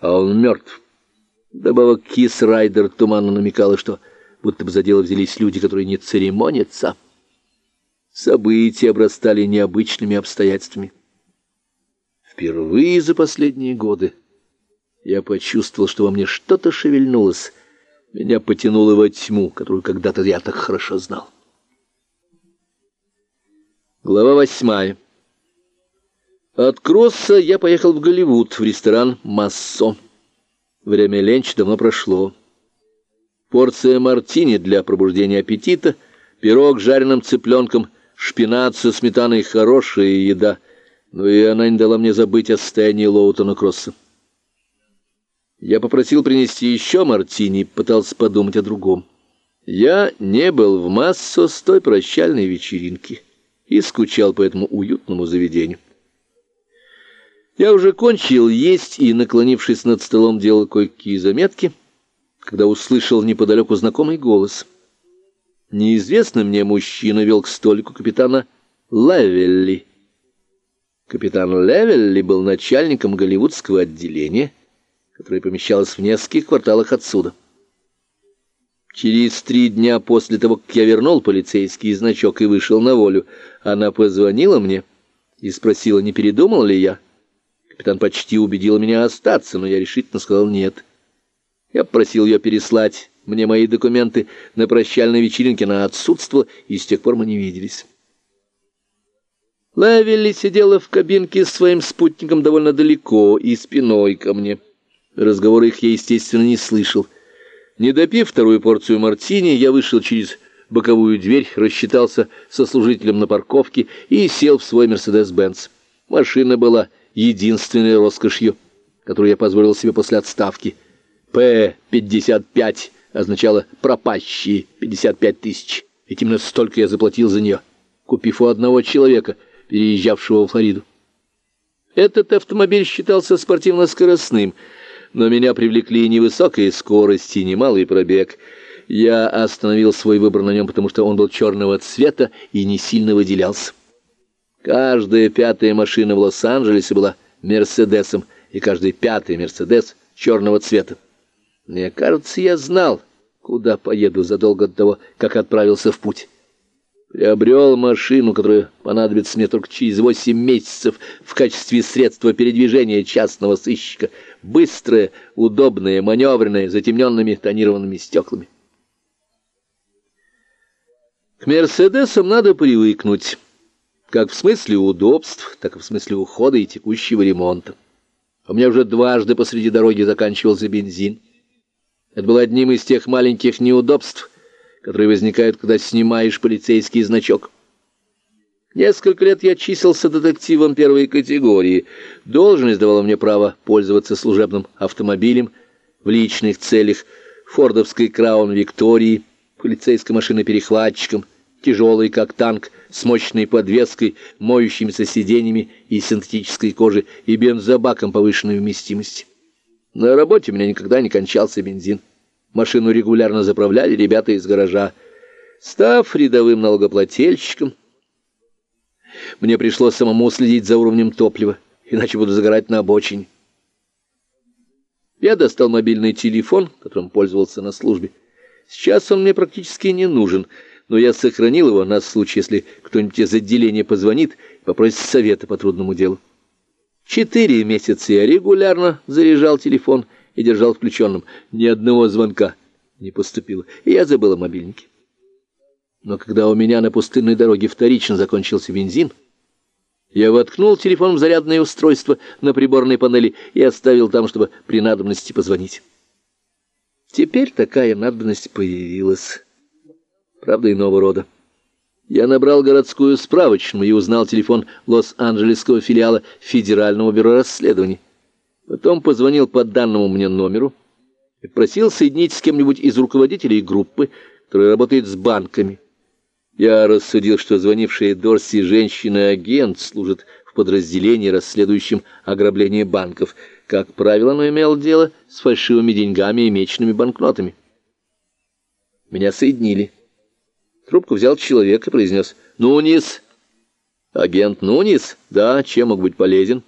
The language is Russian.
а он мертв. Добавок Кис Райдер туманно намекала, что будто бы за дело взялись люди, которые не церемонятся. События обрастали необычными обстоятельствами. Впервые за последние годы я почувствовал, что во мне что-то шевельнулось. Меня потянуло во тьму, которую когда-то я так хорошо знал. Глава восьмая. От Кросса я поехал в Голливуд, в ресторан «Массо». Время ленч давно прошло. Порция мартини для пробуждения аппетита, пирог с жареным цыпленком, шпинат со сметаной — хорошая еда, но и она не дала мне забыть о состоянии Лоутона Кросса. Я попросил принести еще мартини, пытался подумать о другом. Я не был в Массо с той прощальной вечеринки и скучал по этому уютному заведению. Я уже кончил есть и, наклонившись над столом, делал кое-какие заметки, когда услышал неподалеку знакомый голос. Неизвестный мне мужчина вел к столику капитана Левелли. Капитан Левелли был начальником голливудского отделения, которое помещалось в нескольких кварталах отсюда. Через три дня после того, как я вернул полицейский значок и вышел на волю, она позвонила мне и спросила, не передумал ли я. Капитан почти убедил меня остаться, но я решительно сказал «нет». Я попросил ее переслать мне мои документы на прощальной вечеринке, она отсутствовала, и с тех пор мы не виделись. Лавелли сидела в кабинке с своим спутником довольно далеко и спиной ко мне. Разговор их я, естественно, не слышал. Не допив вторую порцию мартини, я вышел через боковую дверь, рассчитался со служителем на парковке и сел в свой «Мерседес-Бенц». Машина была единственной роскошью, которую я позволил себе после отставки. П-55 означало «пропащие 55 тысяч». Ведь именно столько я заплатил за нее, купив у одного человека, переезжавшего в Флориду. Этот автомобиль считался спортивно-скоростным, но меня привлекли невысокая скорость и немалый пробег. Я остановил свой выбор на нем, потому что он был черного цвета и не сильно выделялся. Каждая пятая машина в Лос-Анджелесе была «Мерседесом», и каждый пятый «Мерседес» черного цвета. Мне кажется, я знал, куда поеду задолго до того, как отправился в путь. Приобрел машину, которая понадобится мне только через восемь месяцев в качестве средства передвижения частного сыщика. Быстрая, удобная, маневренная, затемненными тонированными стеклами. К «Мерседесам» надо привыкнуть как в смысле удобств, так и в смысле ухода и текущего ремонта. У меня уже дважды посреди дороги заканчивался бензин. Это было одним из тех маленьких неудобств, которые возникают, когда снимаешь полицейский значок. Несколько лет я числился детективом первой категории. Должность давала мне право пользоваться служебным автомобилем в личных целях, фордовской Краун Виктории, полицейской машиной-перехватчиком, тяжелый как танк, с мощной подвеской, моющимися сиденьями и синтетической кожи и бензобаком повышенной вместимости. На работе у меня никогда не кончался бензин. Машину регулярно заправляли ребята из гаража. Став рядовым налогоплательщиком, мне пришлось самому следить за уровнем топлива, иначе буду загорать на обочине. Я достал мобильный телефон, которым пользовался на службе. Сейчас он мне практически не нужен — но я сохранил его на случай, если кто-нибудь из отделения позвонит и попросит совета по трудному делу. Четыре месяца я регулярно заряжал телефон и держал включенным. Ни одного звонка не поступило, и я забыл о мобильнике. Но когда у меня на пустынной дороге вторично закончился бензин, я воткнул телефон в зарядное устройство на приборной панели и оставил там, чтобы при надобности позвонить. Теперь такая надобность появилась правда иного рода. Я набрал городскую справочную и узнал телефон Лос-Анджелесского филиала Федерального бюро расследований. Потом позвонил по данному мне номеру и просил соединить с кем-нибудь из руководителей группы, которая работает с банками. Я рассудил, что звонившая Дорси женщина-агент служит в подразделении, расследующем ограбление банков. Как правило, оно имело дело с фальшивыми деньгами и мечными банкнотами. Меня соединили. Трубку взял человек и произнес «Нунис». «Агент Нунис? Да, чем мог быть полезен?»